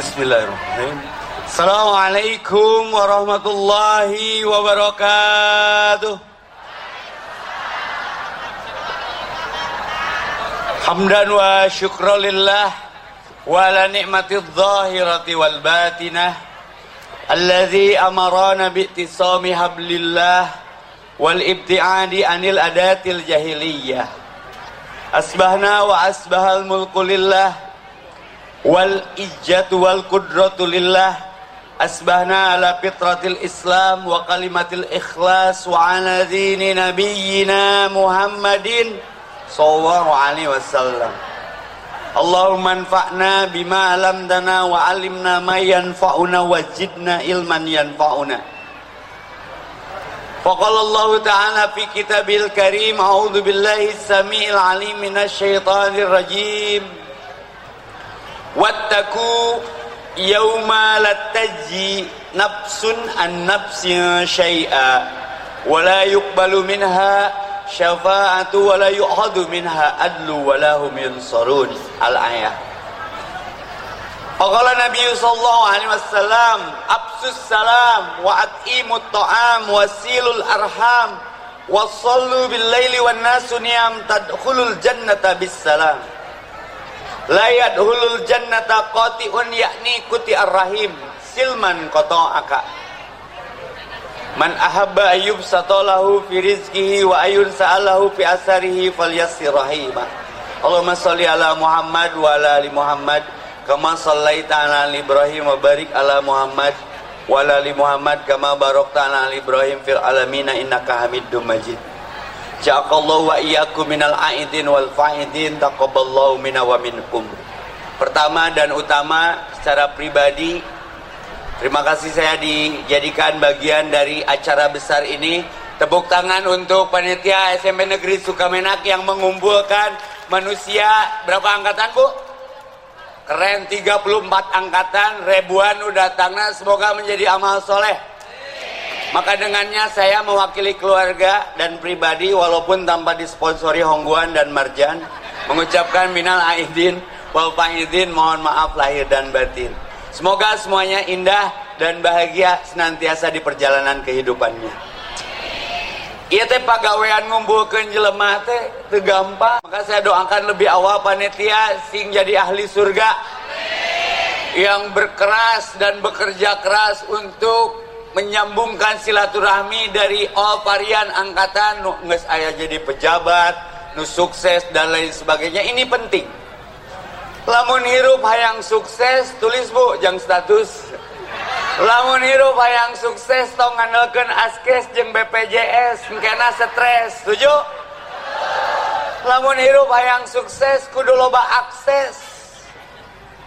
Bismillahirrahmanirrahim. Assalamualaikum warahmatullahi wabarakatuh. Hamdan wa syukralillah wa ala ni'matidh dhahirati wal batinah alladhi amarana bi'tisami hablillah wal ibti'adi anil adatil jahiliyah. Asbahna wa asbahal mulku lillah wal ijjatu wal qudratu lillah asbahna ala fitratil islam wa kalimatil ikhlas wa ala dini nabiyyina muhammadin sallallahu alaihi wasallam Allahumma anfa'na bima alamdana wa alimna ma yanfa'una wa jidna ilman yanfa'una فقال الله تعالى في كتابه الكريم أعوذ بالله السميع العليم من الشيطان الرجيم واتقوا يوم لا تجزي نفس عن نفس شيئا ولا يقبل منها شفاعة ولا يؤخذ منها عدل ولا هم ينصرون. الآية. وقال النبي صلى الله عليه وسلم أبس السلام وأتئم الطعام وسيل الأرحام وصلوا بالليل والناس نيام تدخل الجنة بالسلام. Layat hulul jannata qati'un yakni kuti ar-rahim. Silman qata'aka. Man ahabba ayyub satalahu fi rizkihi wa ayun sa'alahu fi asarihi falyassir rahimah Allahumma salli ala Muhammad wa ala ali Muhammad. Kama sallaita ala Ibrahim wa barik ala Muhammad wa ala ali Muhammad. Kama barakta ala Ibrahim fil alamin innaka Hamidum Majid Ja'akallahu wa iyyakum minal aidin wal fa'idin taqabballahu minna wa minkum. Pertama dan utama secara pribadi terima kasih saya dijadikan bagian dari acara besar ini. Tepuk tangan untuk panitia SMP Negeri Sukamenak yang mengumpulkan manusia berapa angkatan, Bu? Keren 34 angkatan, ribuan udah datangnya semoga menjadi amal soleh maka dengannya saya mewakili keluarga dan pribadi walaupun tanpa disponsori Hongguan dan Marjan mengucapkan minal aidin wal faidin mohon maaf lahir dan batin. Semoga semuanya indah dan bahagia senantiasa di perjalanan kehidupannya. Iya teh pagawean ngumpulkeun jelema teh teu gampang. Maka saya doakan lebih awal panitia sing jadi ahli surga. Yang berkeras dan bekerja keras untuk menyambungkan silaturahmi dari all varian angkatan nu nges ayah jadi pejabat nu sukses dan lain sebagainya. Ini penting. Lamun hirup hayang sukses tulis bu jang status. Lamun hirup hayang sukses tong ngandalkeun askes jeng BPJS kena stres setuju? Lamun hirup hayang sukses kudu loba akses.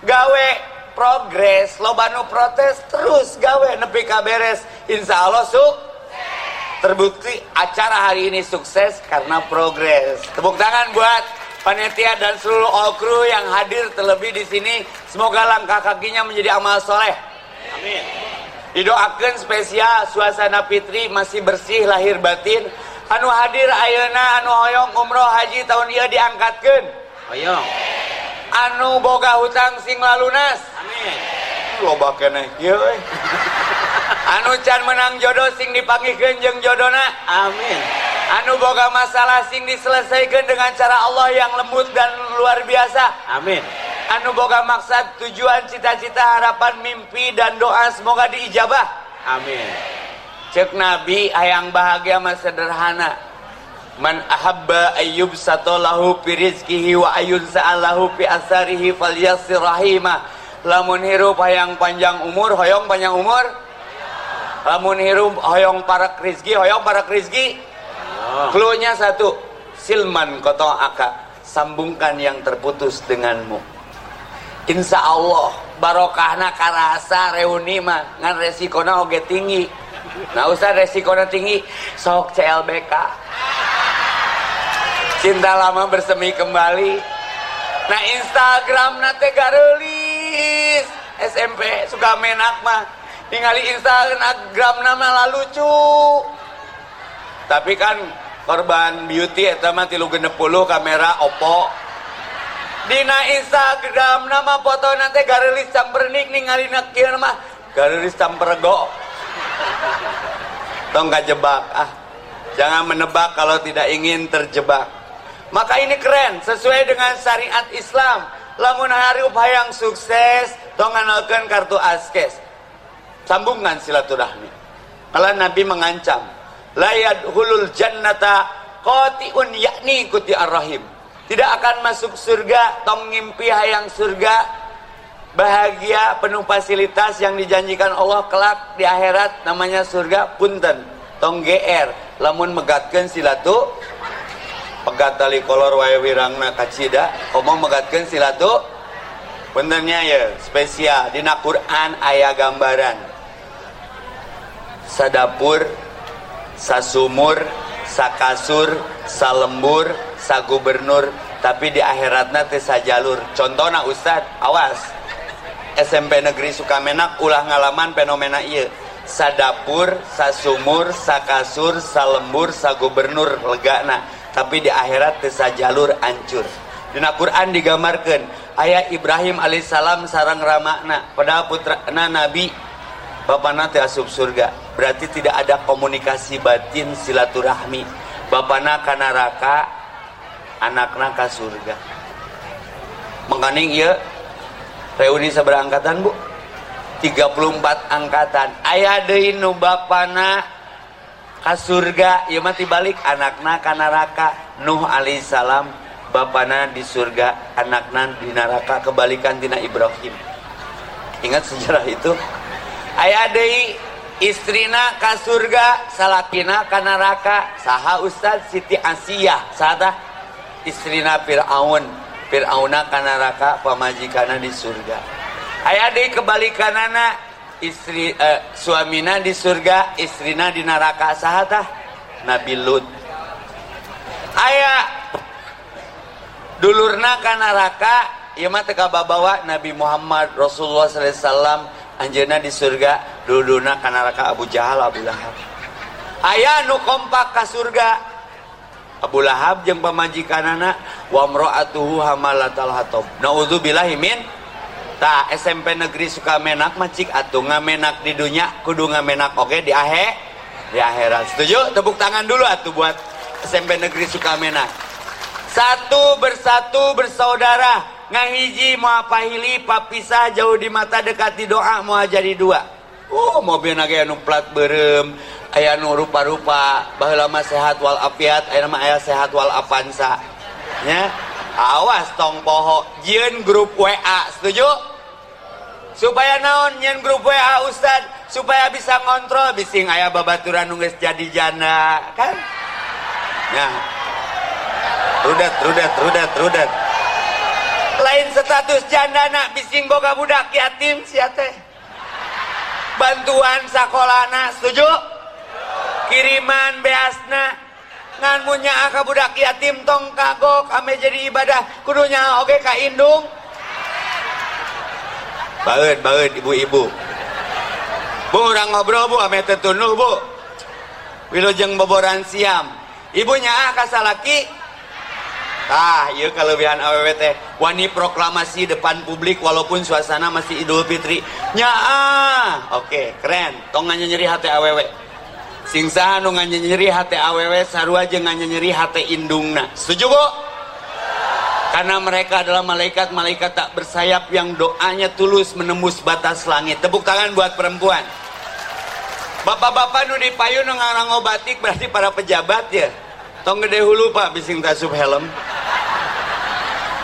Gawe progres loba nu protes terus gawe nepi ka beres. Insya Allah su. Terbukti acara hari ini sukses karena progres. Tepuk tangan buat panitia dan seluruh all crew yang hadir terlebih di sini. Semoga langkah kakinya menjadi amal soleh. Amin. Didoakan spesial suasana fitri masih bersih lahir batin. Anu hadir ayeuna anu hoyong umroh haji tahun ia diangkatkan hoyong anu boga hutang sing lalunas. Amin. Loba keneh kieu anu can menang jodoh sing dipanggihkeun jeung jodona. Amin. Anu boga masalah sing diselesaikan dengan cara Allah yang lembut dan luar biasa. Amin. Anu boga maksud tujuan cita-cita harapan mimpi dan doa semoga diijabah. Amin. Cek nabi hayang bahagia mah sederhana Man ahabba ayyub satolahu fi rizkihi wa ayun sa'alahu fi asarihi falyassir rahimah. Lamun hirup hayang panjang umur, hoyong panjang umur. Lamun hirup hoyong para rizki, hoyong para rizki. Klunya satu, silman koto aka, sambungkan yang terputus denganmu. Insya Allah barokahna karasa reuni mah ngan resikona oge tinggi. Nah usah resikona tinggi, sok CLBK cinta lama bersemi kembali. Nah Instagram nate garelis SMP suka menak mah ningali Instagram nama lucu. Tapi kan korban beauty eta mah 360 kamera Oppo. Dina Instagram nama foto nanti garelis campernik ningali nakir mah garelis campergo tong jebak ah. Jangan menebak kalau tidak ingin terjebak maka ini keren sesuai dengan syariat Islam. Lamun hari upayang sukses tong nganalkeun kartu askes. Sambungan silaturahmi. Malah Nabi mengancam layad hulul jannata qatiun yakni kuti ar-rahim. Tidak akan masuk surga tong ngimpi hayang surga. Bahagia penuh fasilitas yang dijanjikan Allah kelak di akhirat namanya surga punten. Tong GR lamun megatkan silatu pegat tali kolor wae wirangna kacida. Omong megatkan silatu. Puntennya ya spesial. Di Quran ayat gambaran. Sadapur sasumur sakasur salembur sagubernur. Tapi di akhiratnya teh sajalur. Contohnya Ustad awas. SMP Negeri Sukamenak ulah ngalaman fenomena iya sadapur, sasumur, sakasur, salembur, sagubernur legana tapi di akhirat tesa jalur ancur dina Quran digambarkan ayah Ibrahim alaihissalam sarang ramakna pada putra na nabi bapana teh asup surga. Berarti tidak ada komunikasi batin silaturahmi. Bapana ka neraka anakna ka surga. Menganing iya reuni seberangkatan bu. 34 angkatan. Ayah deui nu bapana ka surga ieu mah balik anakna ka neraka. Nuh alaihissalam bapana di surga anakna di neraka kebalikan tina Ibrahim. Ingat sejarah itu? Ayah deui istrina ka surga salakina ka neraka. Saha Ustaz Siti Asiyah? Saha istrina Fir'aun. Fir'auna kana raka pamajikana di surga. Ayah di kebalikanana istri eh, suamina di surga istrina di neraka. Sahatah Nabi Lut. Ayah dulurna kana raka ieu mah teu bawa Nabi Muhammad Rasulullah sallallahu alaihi wasallam anjeunna di surga dulurna kana raka Abu Jahal Abu Lahab. Ayah nu kompak ka surga Abu Lahab jeung pamajikanana wa mraatuhu hamalatal hatab. Nauzubillahi min ta SMP negeri Sukamenak macik atuh ngamenak di dunia kudu ngamenak oke di ahe di akhirat. Setuju? Tepuk tangan dulu atuh buat SMP negeri Sukamenak. Satu bersatu bersaudara ngahiji mau pahili papisah jauh di mata dekat di doa mau jadi dua. Oh mobil nage anu plat berem ayah nu rupa-rupa bahwa lama sehat wal afiat ayah nama ayah sehat wal apansa ya awas tong poho jien grup WA setuju supaya naon nyen grup WA Ustad supaya bisa ngontrol bising ayah babaturan nunggu jadi janda kan? Ya. Rudet rudet rudet rudet. Lain status janda nak bising boga budak yatim siate bantuan sekolah nak setuju? Kiriman beasna. Ngan munya aka budak yatim tong kagok ame jadi ibadah. Kudunya oke ka indung baut baut ibu-ibu. Bu orang ngobrol bu ame tetunuh bu. Wilujeng boboran siam. Ibunya aka salaki Ah, iya kelebihan aww wani proklamasi depan publik walaupun suasana masih Idul Fitri. Nya ah, oke, keren. Tong nyeri hati aww singsaha nu nyeri hati awewe sarua jeung nyeri hati indungna. Setuju bu karena mereka adalah malaikat-malaikat tak bersayap yang doanya tulus menembus batas langit. Tepuk tangan buat perempuan. Bapak-bapak nu dipayu nu ngarang batik berarti para pejabat ya. Tong gede hulu pak bising tasub helm.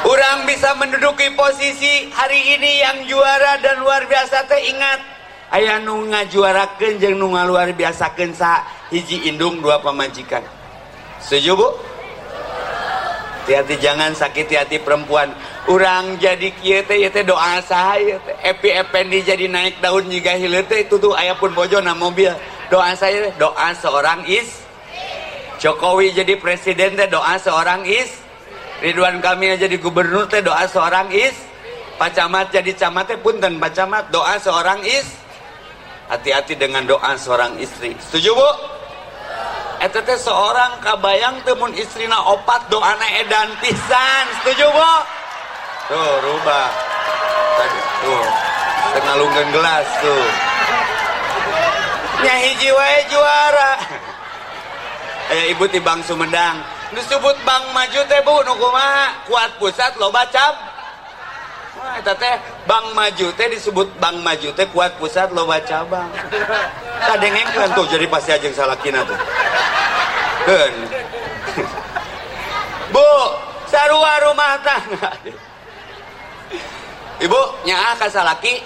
Orang bisa menduduki posisi hari ini yang juara dan luar biasa teh ingat. Ayah nu ngajuarakeun jeung nu luar biasa sa hiji indung dua pemajikan setuju bu hati-hati jangan sakiti hati perempuan. Orang jadi kieu teh doa saya epi ependi jadi naik daun juga hilir teh itu tuh ayah pun bojo na mobil. Doa saya doa seorang is. Jokowi jadi presiden teh doa seorang is. Ridwan Kamil jadi gubernur teh doa seorang is. Pak Camat jadi camat teh punten Pak Camat doa seorang is. Hati-hati dengan doa seorang istri. Setuju bu? Eta teh seorang kabayang temun istrina opat doana edan pisan. Setuju bu? tuh rubah. Tadi tuh. Tengah lunggen gelas tuh. Nya hiji wae juara. Eh ibu ti Bang Sumedang. Disebut Bang Maju teh Bu nu kumaha? Kuat pusat lo baca Wah, teh Bang Maju teh disebut Bang Maju teh kuat pusat lo baca bang. Kadengengkeun tuh jadi pasti ajeng salakina tuh. Keun. Bu, sarua rumah tangga. Ibu, nyaa ka salaki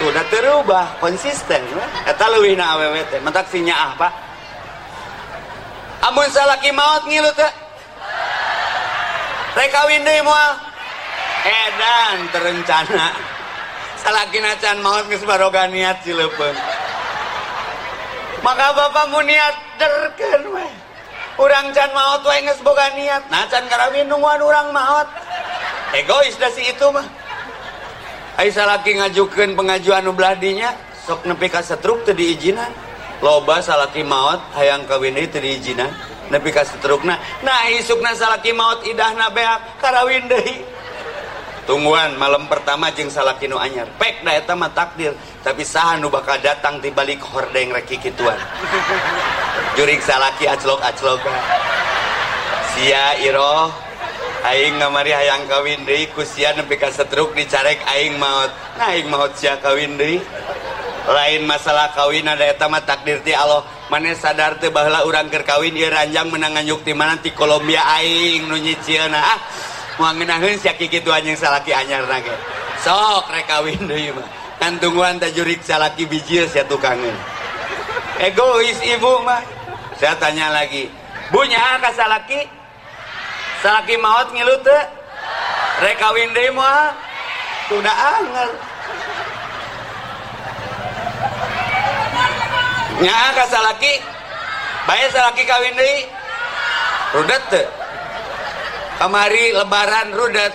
tuh udah terubah konsisten eta leuwih na awewe teh mentak si nyaah Pak. Amun salaki maot ngilu teh. Rek kawin deui edan terencana. Salakina can maut geus niat cileupeng maka bapak mu niat derkeun we urang can maut we geus boga niat. Nah can karawin nungguan urang maut. Egois da si itu mah. Ai salaki ngajukeun pengajuan nu dinya sok nepi setruk teu diizinan loba salaki maut hayang kawin deui teu diizinan nepi ka setrukna. Nah isukna salaki maut idahna beak karawin deui tungguan malam pertama jeng salakino anyar. Pek da eta mah takdir. Tapi saha nu bakal datang di balik hordeng reki kituan. Jurik salaki aclok aclok sia iro aing ngamari hayang kawin deui ku sia nepi ka setruk dicarek aing maut nah aing maut sia kawin deui. Lain masalah kawin ada eta mah takdir ti Allah. Mana sadar teu baheula urang keur kawin ieu ranjang menangan yukti mana ti Kolombia aing nu nyicieuna ah mau ngenahin si kiki tuan yang salaki anyar nage sok rek kawin deui mah. Kan tajurik salaki bijil sia tukangan egois ibu mah. Saya tanya lagi bunya ka salaki? Salaki maut ngilu teu rek kawin deui mah tunda angel nya ka salaki? Bae salaki kawin rudet teu kamari lebaran rudet.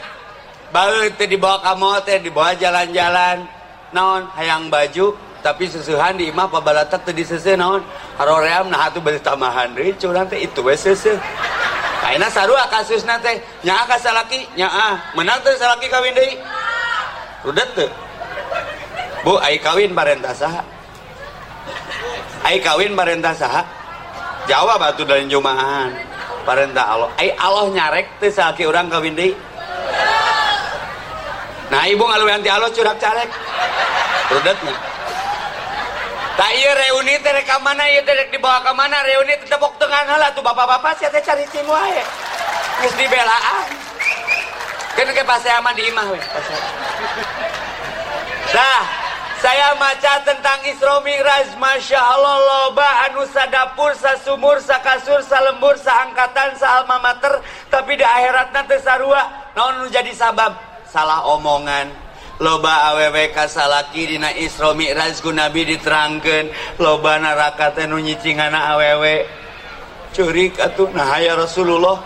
Bae teh dibawa ka mall teh dibawa jalan-jalan. Naon? Hayang baju tapi susuhan di imah pabalatak teh diseuseun naon? Haroream nah atuh beli tambahan. Deui curang itu we seuseuh kaina sarua kasusna teh. Nyaa ka salaki? Nyaa menang teh salaki kawin deui? Rudet teh. Bu ai kawin barentah saha? Ai kawin barentah saha? Jawab atuh dari jumahan parentah Allah. Ay Allah nyarek teh sakit orang deui. Nah ibu ngaluan ti Allah curak carek. Rudetnya tak iya reuni teh rek mana ieu teh dibawa ke mana reuni teh tepok tengah heula tuh bapak-bapak sia teh cari cing wae. Geus dibelaan. Kan ke paseama di imah we. Dah, saya maca tentang Isromiraj Masya Allah loba anu sadapur sasumur sakasur salembur seangkatan saalma mater tapi di akhirat nanti sarua. Non jadi sabab? Salah omongan. Loba awewe salaki dina Isra Mi'raj ku nabi diterangkan loba naraka tenu nyicingana awewe curik atuh nahaya Rasulullah.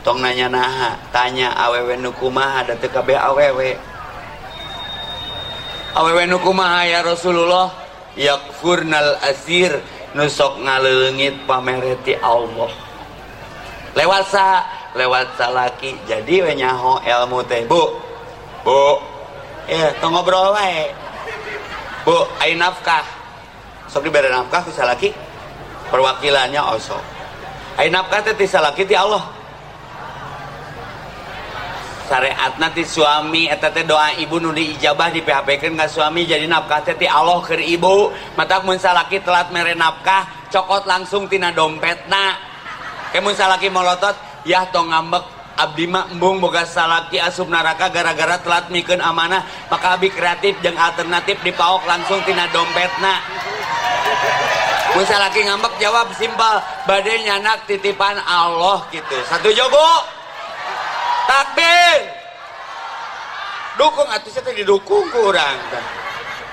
Tong nanya naha tanya aww nukumaha dan TKB awewe awewe awewe nu kumaha ya Rasulullah yakfurnal asir nusok ngalengit pamereti Allah. Lewat sa lewat salaki jadi we nyaho ilmu teh bu. Bu. Ya tong ngobrol wae. Bu ai nafkah. Sok dibere nafkah salaki perwakilannya osok. Ai nafkah teh salaki ti Allah syariat. Nanti suami eta teh doa ibu nu diijabah di PHP kan nggak suami jadi nafkah teh Allah ke ibu. Mata mun salaki telat mere nafkah cokot langsung tina dompetna. Ke mun salaki molotot ya tong ngambek abdi mah embung boga salaki asup neraka gara-gara telat mikeun amanah. Maka abi kreatif jeung alternatif dipaok langsung tina dompetna. Mun salaki ngambek jawab simpel badai nyanak titipan Allah gitu. Satu jogo takbir. Dukung atau saya didukung kurang.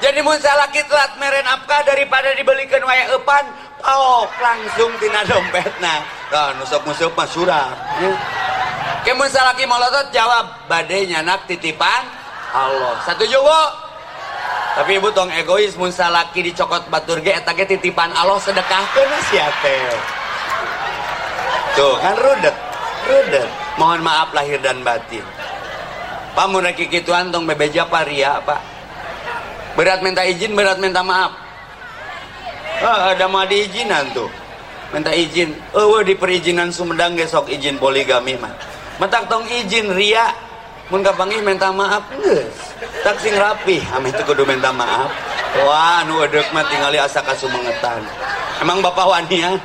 Jadi mun salaki telat meren apkah daripada dibelikan waya epan? Oh langsung tina dompetna. Nah nusuk nusuk mah surah ya. kemun salaki molotot jawab badai nyanak titipan Allah. Satu juga tapi ibu tong egois mun salaki dicokot batur ge eta titipan Allah sedekahkeun sia teh tuh kan rudet rudet mohon maaf lahir dan batin. Pak mau naik gitu antong bebeja apa ria pak? Berat minta izin berat minta maaf. Ah, ada mah diizinan tuh. Minta izin. Oh di perizinan Sumedang gesok izin poligami mah. Matak tong izin ria. Mun kapanggih minta maaf. Geus. Tak sing rapi ame teu kudu minta maaf. Wah nu edek mah tingali asa kasumengetan. Emang bapak wanian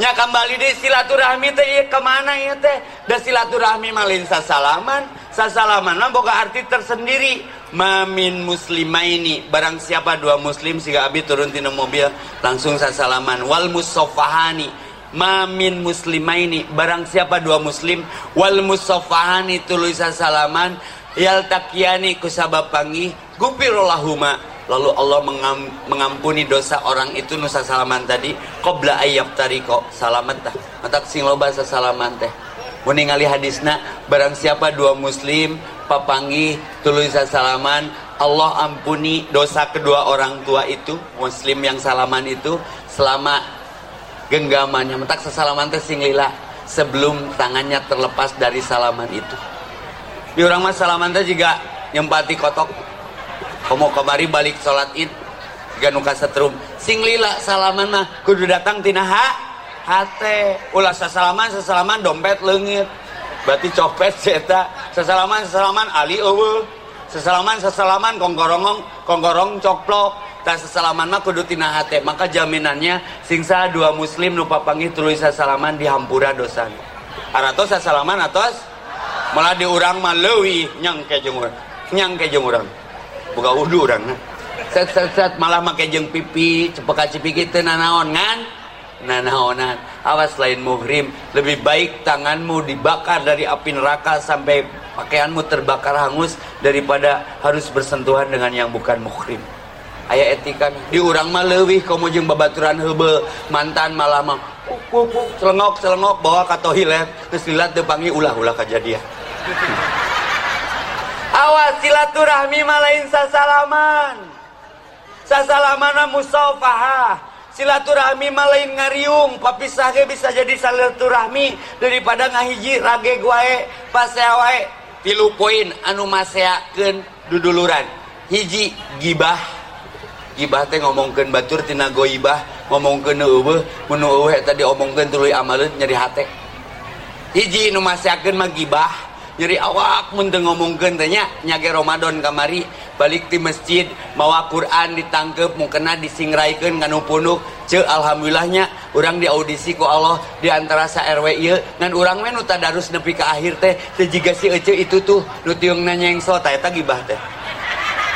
nya kembali di silaturahmi teh iya ke mana ya teh? Da silaturahmi malin sasalaman. Sasalaman mah boga arti tersendiri. Mamin muslimaini. Barang siapa dua muslim sehingga abi turun tina mobil langsung sasalaman. Wal musofahani. Mamin muslimaini. Barang siapa dua muslim wal musofahani tuluy sasalaman. Yal takiani kusabab panggih gupirolahuma lalu Allah mengam, mengampuni dosa orang itu nusa salaman tadi. Qabla ayyab tariko salamat tah. Matak sing loba sasalaman teh. Meningali hadisna barang siapa dua muslim papangi tulisan salaman Allah ampuni dosa kedua orang tua itu muslim yang salaman itu selama genggamannya. Mentak sesalaman teh sing lila sebelum tangannya terlepas dari salaman itu. Di orang mas salaman teh juga nyempati kotok kamu kemari balik sholat id. Ganuka setrum sing lila salaman mah kudu datang tina ha hate. Ulah sesalaman sesalaman dompet lengit berarti copet ceta sesalaman sesalaman ali eueuh. Sesalaman sesalaman kongkorongong kongkorong coplok. Tak sesalaman mah kudu tina hate. Maka jaminannya singsa dua muslim nupa panggih tulis sesalaman dihampura dosa aratos sesalaman atos? Malah diurang mah leuwih nyang ke jeung urang. Nyang ke jeung urang buka wudu urang set set set. Malah make jeung pipi cepeka cipiki teu nanaon ngan? Nanaonan. Awas lain muhrim. Lebih baik tanganmu dibakar dari api neraka sampai pakaianmu terbakar hangus daripada harus bersentuhan dengan yang bukan muhrim. Ayah etika di urang mah leuwih kamu jeung babaturan hebe mantan malah mah celengok celengok bawa ke toilet. Terus lihat depangi ulah ulah kejadian Awas silaturahmi malain sasalaman. Sasalamana musafahah Silaturahmi malain ngariung, papisah ge bisa jadi silaturahmi daripada ngahiji rage guae pasea wae. Tilu poin anu maseakeun duduluran. Hiji gibah. Gibah teh ngomongkeun batur tina goibah, ngomongkeun eueuh, mun eueuh tadi omongkeun tuluy amaleut nyeri hate. Hiji nu maseakeun mah gibah. nyeri awak munte ngomongkeun teh nya nyage Ramadan kamari balik di masjid mawa Quran ditangkep mukena disingraikeun nganu punuk. Ce alhamdulillahnya orang di audisi ku Allah di antara sa RW ieu. Ngan urang mah nu tadarus nepi ka akhir teh teh jiga si Ece itu tuh nu tiung nanya yang so eta gibah teh.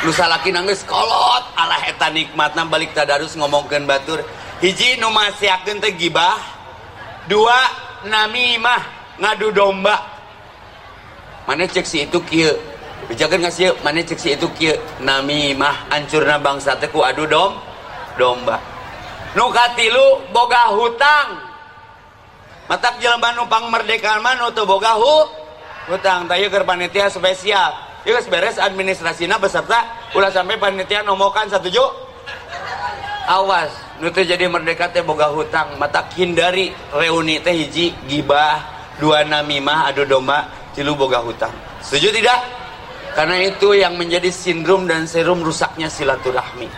Nu salaki nangis kolot alah eta nikmatna balik tadarus ngomongkeun batur. Hiji nu masiakeun teh gibah dua namimah ngadu domba. Mana cek si itu kia? Bijakan ngasih mana cek si itu kia? Nami mah hancurna bangsa teku adu dom domba. Nukatilu boga hutang. Matak jelema numpang merdeka mana tuh boga hu hutang. Tayo ke panitia spesial. Ieu beres administrasinya beserta ulah sampai panitia nomokan satu ju awas nutu jadi merdeka teh boga hutang. Matak hindari reuni teh hiji gibah dua namimah adu domba tilu boga hutang. Setuju tidak? Karena itu yang menjadi sindrom dan serum rusaknya silaturahmi.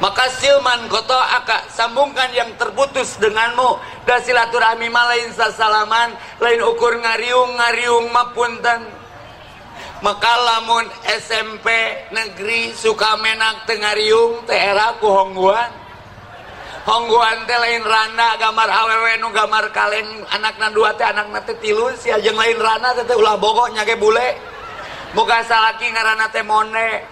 Maka silman koto aka sambungkan yang terputus denganmu. Dan silaturahmi malain sasalaman lain ukur ngariung ngariung mapunten maka lamun SMP negeri suka menak tengariung tehera ku Hongguan teh lain rana gambar awewe nu gambar kaleng anakna dua teh anakna teh tilu si ajeng lain rana teh ulah bogok nyage bule. Boga salaki ngaranna teh mone.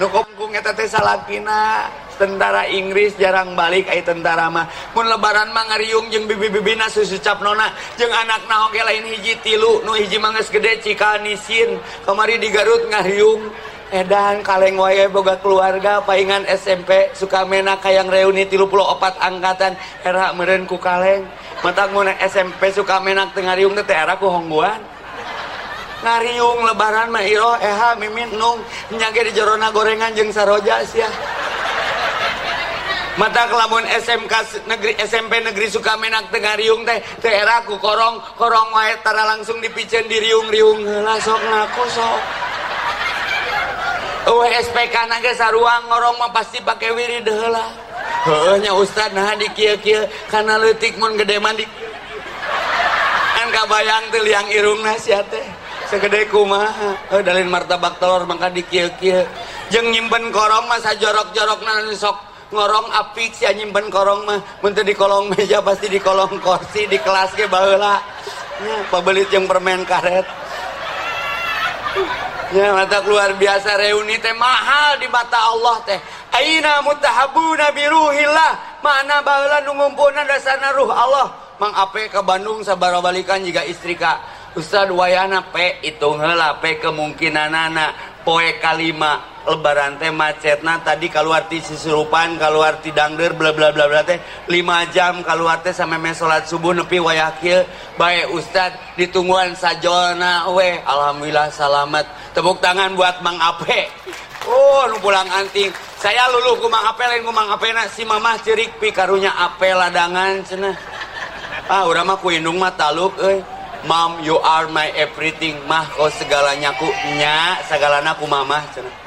Nu kungkung eta teh salakina tentara Inggris jarang balik ai tentara mah. Mun lebaran mah ngariung jeung bibi-bibina susu capnona jeung anakna oge lain hiji tilu nu hiji mah geus gede cika nisin. Kamari di Garut ngariung. Edan kaleng wae boga keluarga paingan SMP suka mena kayang reuni tilu puluh opat angkatan. Era meren ku kaleng. Mata mun SMP suka menak tengah riung teh era ku hongguan. Ngariung lebaran mah iro eha mimin nung. Nyage di jorona gorengan jeung saroja sia. Mata kelamun SMK negeri SMP negeri Sukamenak tengah riung teh. Teh era ku korong. Korong wae tara langsung dipicen di riung-riung heula sok ngaku sok Eueuh SPK naga saruang ngorong mah pasti pakai wirid heula heueuh nya ustad nah di kieu-kieu kana leutik mun gede mandi kan kabayang teh liang irungna sia teh. Segede kumaha. Heuh dalin martabak telur mangka di kieu-kieu jeung nyimpen korong mah sajorok-jorokna sok ngorong apik si nyimpen korong mah. Muntah di kolong meja pasti di kolong kursi di kelas ke baheula. Ya pabelit yang permen karet ya mata luar biasa reuni teh mahal di mata Allah teh. Aina mutahabuna biruhillah mana baheula nu ngumpulna dasarna ruh Allah? Mang ape ke Bandung sabara balikan jika istri ka? Ustad wayana pe hitung heula pe kemungkinan anak poe kalima lebaran teh macetna tadi keluar ti sisurupan keluar ti dangder bla bla bla bla teh. 5 jam keluar teh sampai mes salat subuh nepi wayah kieu. Bae ustad ditungguan sajolna we. Alhamdulillah selamat tepuk tangan buat Mang Ape. Oh nu pulang anting. Saya luluh ku Mang Ape lain ku Mang Ape na. Si mamah cerik pi karunya Ape ladangan cenah. Ah urang mah ku indung mah taluk euy. Mom, you are my everything. Mah, kau segalanya ku nya, segalanya ku mamah. Cenah.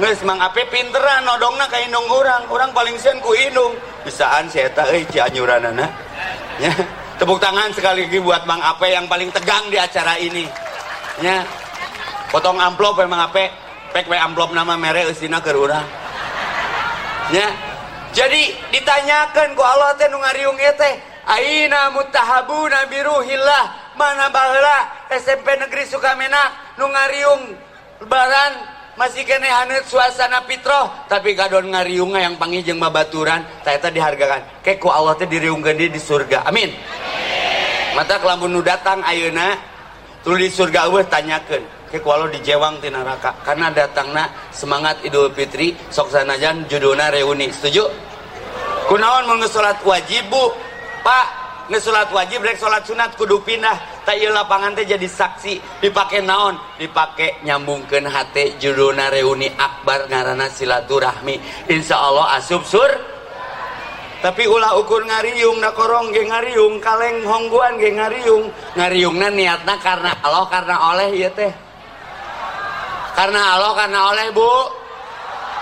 Nges mang ape pinteran nodongna ka indung orang orang paling sen ku indung bisaan si eta euy cianyuranana ya tepuk tangan sekali lagi buat Mang Ape yang paling tegang di acara ini. Ya potong amplop ya Mang Ape. Pek we amplop nama mere usina ke urang. Ya jadi ditanyakan ku Allah teh nu ngariung teh aina mutahabuna mana baheula SMP Negeri Sukamenak nu ngariung lebaran masih kene hanet suasana fitroh tapi gadon ngariunga yang panggil babaturan ternyata dihargakan. Kayak ku Allah teh diriungkeun di surga. Amin. Mata kelamun nu datang ayeuna tuluy di surga eueuh tanyakeun. Kayak ku Allah dijewang ti neraka. Karena datangna semangat Idul Fitri sok sanajan judulna reuni. Setuju? Kunaon mun salat wajib Bu? Pak ngesulat wajib rek salat sunat kudu pindah. Tak iya lapangan teh jadi saksi. Dipakai naon? Dipakai nyambungkan hati judulna reuni akbar ngarana silaturahmi. Insya Allah asub sur. Tapi ulah ukur ngariung na korong ge ngariung. Kaleng hongguan ge ngariung. Ngariungna niatna karena Allah karena oleh iya teh. Karena Allah karena oleh bu.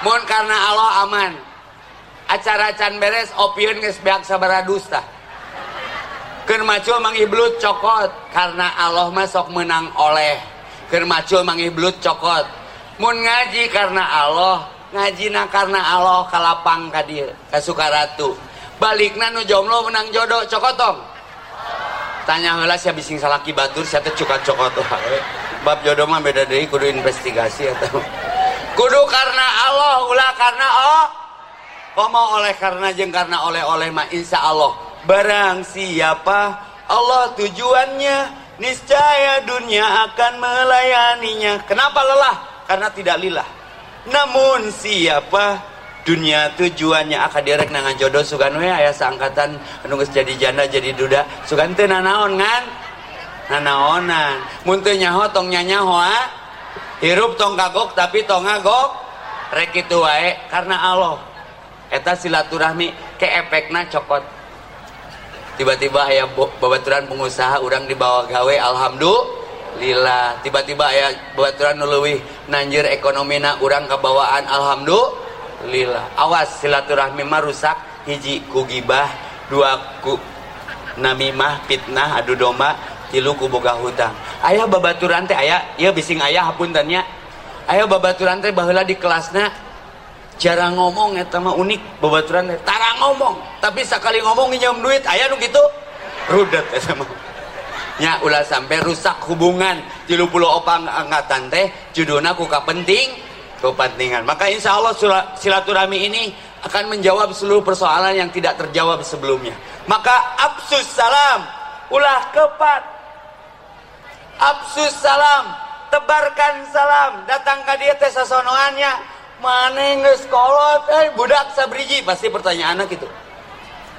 Mohon karena Allah aman. Acara can beres opion geus beak sabara dusta Keur macul manggih belut cokot karena Allah masuk menang oleh. Keur macul manggih belut cokot. Mun ngaji karena Allah, ngaji na karena Allah kalapang ka dieu, ka Sukaratu. Balikna nu jomblo menang jodoh cokotong. Tanya heula sia bising salaki batur sia teh cukat cokot. Bab jodoh mah beda deui kudu investigasi atau kudu karena Allah ulah karena oh Komo oleh karena jeng karena oleh-oleh mah insya Allah Barang siapa Allah tujuannya Niscaya dunia akan melayaninya. Kenapa lelah? Karena tidak lillah. Namun siapa dunia tujuannya? Akan direk nangan jodoh sugan we ayah seangkatan. Nunggu jadi janda jadi duda. Sugan nanaon ngan? Nanaonan. Mun teu nyaho tong nyanyaho hirup tong kagok tapi tong ngagok? Rek wae karena Allah. Eta silaturahmi ke efekna cokot tiba-tiba ayah babaturan pengusaha orang dibawa gawe alhamdulillah. Tiba-tiba ayah babaturan nuluwi nanjir ekonomi na orang kebawaan alhamdulillah. Awas silaturahmi mah rusak hiji ku gibah dua ku namimah fitnah adu domba tilu ku boga hutang. Ayah babaturan teh ayah iya bising ayah hapuntennya ayah babaturan teh baheula di kelasna jarang ngomong eta mah unik babaturan tara ngomong tapi sekali ngomong nginjam duit ayah nu gitu. Rudet eta mah. Nya ulah sampai rusak hubungan. Tilu puluh opang angkatan teh judulna ku penting kepentingan. Maka insya Allah silaturahmi ini akan menjawab seluruh persoalan yang tidak terjawab sebelumnya. Maka absus salam ulah kepat absus salam tebarkan salam. Datang ke dia teh sasonoannya mana nges kolot eh budak sabriji. Pasti pertanyaan anak gitu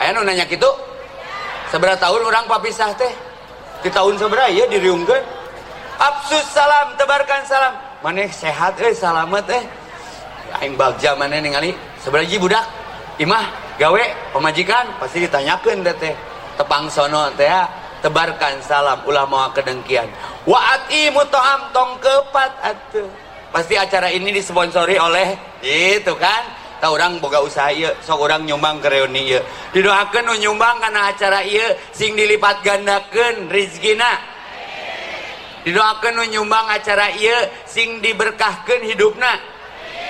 ayah nanya gitu. Seberapa tahun orang papisah teh? Di tahun seberapa? Ya diriungkan absus salam tebarkan salam. Mana sehat eh selamat eh. Aing bagja mana ningali? Seberapa budak? Imah gawe pemajikan. Pasti ditanyakan teh tepang sono teh ya. tebarkan salam ulah mau kedengkian. Waati mutoam tong kepat atuh pasti acara ini disponsori oleh itu kan? Tahu orang boga usaha iya sok orang nyumbang ke reuni iya didoakan nyumbang karena acara iya sing dilipat gandakan rizkina. Didoakan nyumbang acara iya sing diberkahkan hidupna.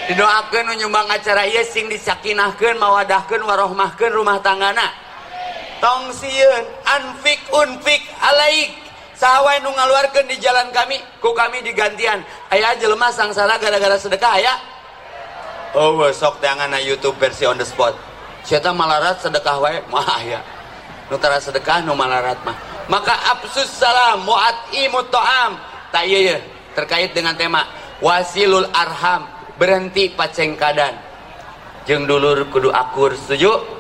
Didoakan nyumbang acara iya sing disakinahkan mawadahkan warohmahkan rumah tanggana tong sieun anfik unfik alaik. Sawai nu ngaluarkeun di jalan kami ku kami digantian aya jelema sangsara gara-gara sedekah aya. Oh sok teangan YouTube versi on the spot. Siapa malarat sedekah wae mah aya. Tara sedekah nu malarat mah. Maka absus salam mu'at'imu ta'am tak iya ya terkait dengan tema wasilul arham berhenti paceng kadan jeng dulur kudu akur setuju?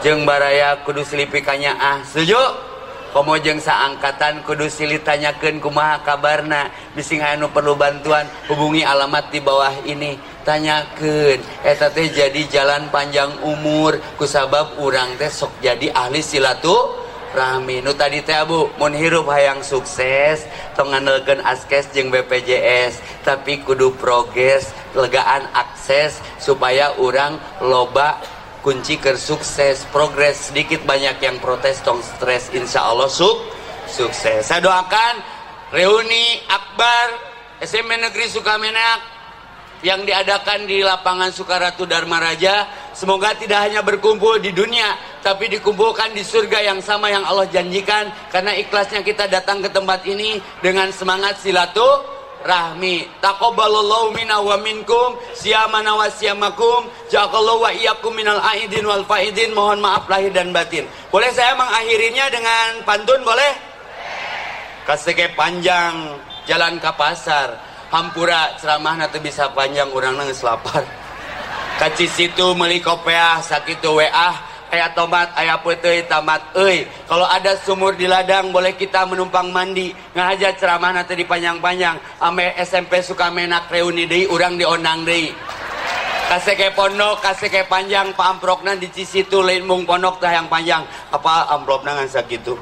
Jeng baraya kudu silipikannya ah setuju komojeng saangkatan kudu silih tanyakan kumaha kabarna. Bising anu perlu bantuan hubungi alamat di bawah ini. Tanyakan eta teh jadi jalan panjang umur kusabab urang teh sok jadi ahli silatu Rahmi nu tadi teh Abu mun hirup hayang sukses tong ngandelkeun askes jeung BPJS tapi kudu progres legaan akses supaya urang loba kunci ke sukses progres. Sedikit banyak yang protes tong stres insya Allah suk sukses. Saya doakan reuni akbar SMP Negeri Sukamenak yang diadakan di lapangan Sukaratu Dharma Raja. Semoga tidak hanya berkumpul di dunia tapi dikumpulkan di surga yang sama yang Allah janjikan. Karena ikhlasnya kita datang ke tempat ini dengan semangat silaturahmi rahmi. Taqabbalallahu minna wa minkum siyamana wa siyamakum jaqallahu wa iyyakum minal aidin wal faidin. Mohon maaf lahir dan batin. Boleh saya mengakhirinya dengan pantun boleh? Kaseke panjang jalan ke pasar. Hampura ceramah nanti bisa panjang orang nangis lapar. Kaci situ meli kopeah sakitu wa ayat tomat ayat putih tamat euy. Kalau ada sumur di ladang boleh kita menumpang mandi. Ngahaja ceramah nanti di panjang-panjang ame SMP suka menak reuni deui urang diondang deui. Kasih pondok kasih panjang pak amprokna di situ lain mung pondok teh yang panjang. Apa amplopna ngan sakitu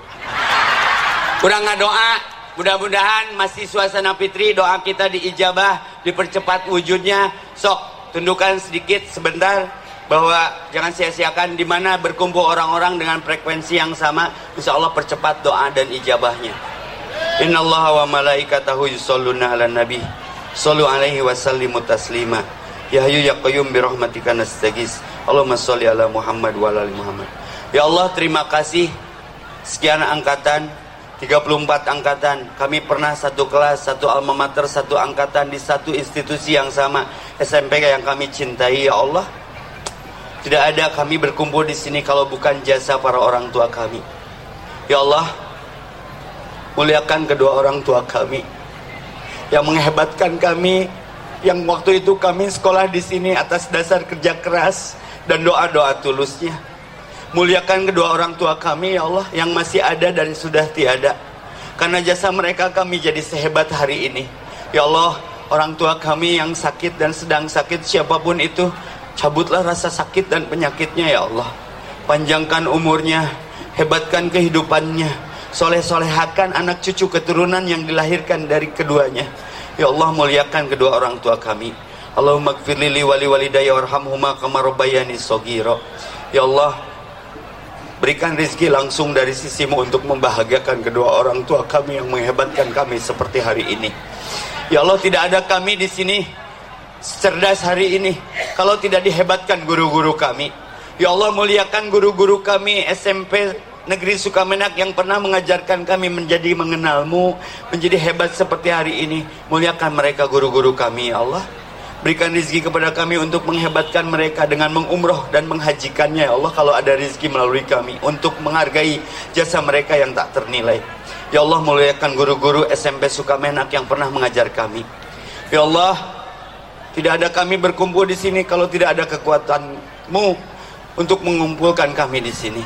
kurang ngadoa mudah-mudahan masih suasana fitri doa kita diijabah dipercepat wujudnya. Sok tundukan sedikit sebentar bahwa jangan sia-siakan di mana berkumpul orang-orang dengan frekuensi yang sama. Insya Allah percepat doa dan ijabahnya. Inna Allah wa malaikatahu yusalluna ala nabi. Sallu alaihi wa sallimu taslima. Ya hayu ya qayyum bi rahmatika nastagis. Allahumma salli ala Muhammad wa ala Muhammad. Ya Allah terima kasih. Sekian angkatan 34 angkatan. Kami pernah satu kelas satu alma mater satu angkatan di satu institusi yang sama. SMP yang kami cintai ya Allah tidak ada kami berkumpul di sini kalau bukan jasa para orang tua kami. Ya Allah, muliakan kedua orang tua kami yang menghebatkan kami yang waktu itu kami sekolah di sini atas dasar kerja keras dan doa-doa tulusnya. Muliakan kedua orang tua kami ya Allah yang masih ada dan sudah tiada. Karena jasa mereka kami jadi sehebat hari ini. Ya Allah, orang tua kami yang sakit dan sedang sakit siapa pun itu Cabutlah rasa sakit dan penyakitnya ya Allah. Panjangkan umurnya, hebatkan kehidupannya. Soleh-solehakan anak cucu keturunan yang dilahirkan dari keduanya. Ya Allah muliakan kedua orang tua kami. Allahumma gfir li wali walidayya warhamhuma kama rabbayani saghira. Ya Allah, berikan rizki langsung dari sisimu untuk membahagiakan kedua orang tua kami yang menghebatkan kami seperti hari ini. Ya Allah, tidak ada kami di sini cerdas hari ini kalau tidak dihebatkan guru-guru kami. Ya Allah muliakan guru-guru kami SMP negeri Sukamenak yang pernah mengajarkan kami menjadi mengenalmu menjadi hebat seperti hari ini. Muliakan mereka guru-guru kami ya Allah. Berikan rizki kepada kami untuk menghebatkan mereka dengan mengumroh dan menghajikannya ya Allah kalau ada rizki melalui kami untuk menghargai jasa mereka yang tak ternilai. Ya Allah muliakan guru-guru SMP Sukamenak yang pernah mengajar kami. Ya Allah tidak ada kami berkumpul di sini kalau tidak ada kekuatanmu untuk mengumpulkan kami di sini.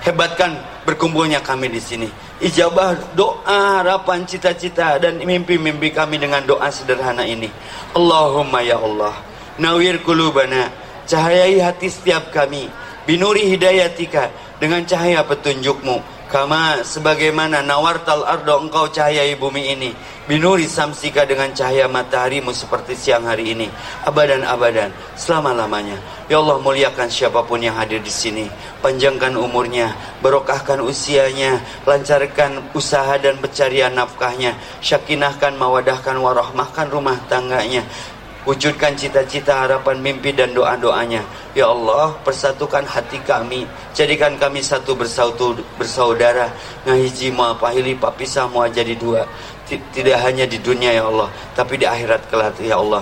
Hebatkan berkumpulnya kami di sini. Ijabah doa, harapan, cita-cita dan mimpi-mimpi kami dengan doa sederhana ini. Allahumma ya Allah, nawir kulubana, cahayai hati setiap kami binuri hidayatika dengan cahaya petunjukmu kama sebagaimana nawartal ardo engkau cahayai bumi ini binuri samsika dengan cahaya mataharimu seperti siang hari ini abadan abadan selama-lamanya. Ya Allah muliakan siapa pun yang hadir di sini. Panjangkan umurnya berokahkan usianya lancarkan usaha dan pencarian nafkahnya syakinahkan mawadahkan warahmahkan rumah tangganya Wujudkan cita-cita, harapan, mimpi dan doa-doanya. Ya Allah, persatukan hati kami. Jadikan kami satu bersautu, bersaudara. Ngahiji mual pahili, papisah mual jadi dua. Tidak hanya di dunia ya Allah, tapi di akhirat kelak ya Allah.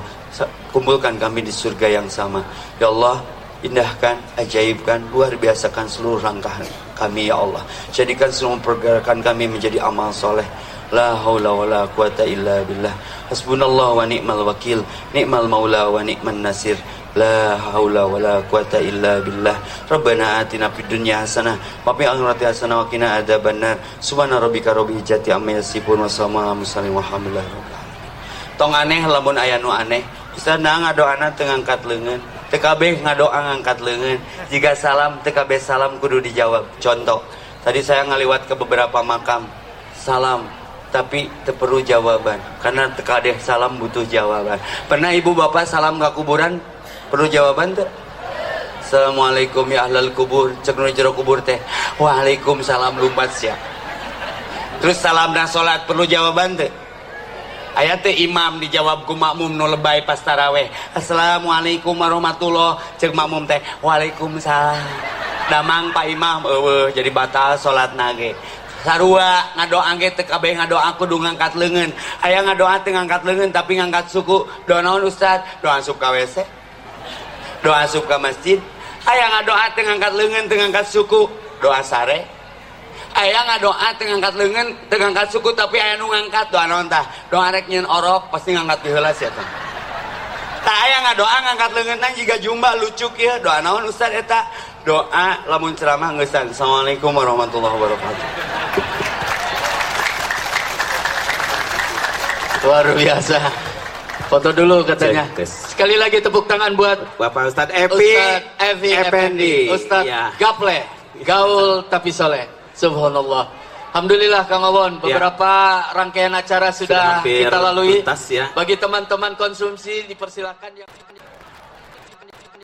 Kumpulkan kami di surga yang sama. Ya Allah, indahkan, ajaibkan, luar biasakan seluruh langkah kami ya Allah. Jadikan semua pergerakan kami menjadi amal soleh. La haula wa la quwata illa billah. Hasbunallah wa ni'mal wakil. Ni'mal maula wa ni'man nasir. La haula wa la quwata illa billah. Rabbana atina fid dunya hasanah wa fil akhirati hasanah wa qina adzabannar. Subhana rabbika rabbil izzati amma yasifun wa salamun rabbil alamin. Tong aneh lamun aya nu aneh. Bisa na ngadoana teu ngangkat leungeun. Kabeh ngadoa ngangkat leungeun. Jika salam kabeh salam kudu dijawab. Contoh, tadi saya ngaliwat ke beberapa makam. Salam, tapi perlu jawaban. Karena tekadeh salam butuh jawaban. Pernah ibu bapak salam ke kuburan? Perlu jawaban tuh Assalamualaikum ya ahlal kubur. Cek jero kubur teh. Waalaikumsalam lumpat siap. Terus salam dan sholat perlu jawaban tuh ayat teh imam dijawab ku makmum no lebay pas taraweh. Assalamualaikum warahmatullah. Cek makmum teh Waalaikumsalam. Damang pak imam jadi batal sholat nage sarua ngadoa ge teu kabeh ngadoa kudu ngangkat leungeun. Aya ngadoa teu ngangkat leungeun tapi ngangkat suku. Doa naon ustad doa asup ka WC doa asup ka masjid. Aya ngadoa teu ngangkat leungeun teu ngangkat suku. Doa sare. Aya ngadoa teu ngangkat leungeun teu ngangkat suku tapi aya nu ngangkat. Doa naon tah? Doa rek nyeun orok pasti ngangkat diheula sia tah. Tak aya ngadoa ngangkat leungeunna jiga jumba lucu kieu. Doa naon ustad eta doa lamun ceramah ngeusan assalamualaikum warahmatullahi wabarakatuh Luar biasa. Foto dulu katanya. Sekali lagi tepuk tangan buat Bapak Ustadz Evi. Ustadz Evi Effendi. Ustadz ya. Gaple. Gaul tapi soleh. Subhanallah. Alhamdulillah Kang Awon, ya. beberapa ya. rangkaian acara sudah, sudah kita lalui. Tuntas, ya. Bagi teman-teman konsumsi dipersilakan yang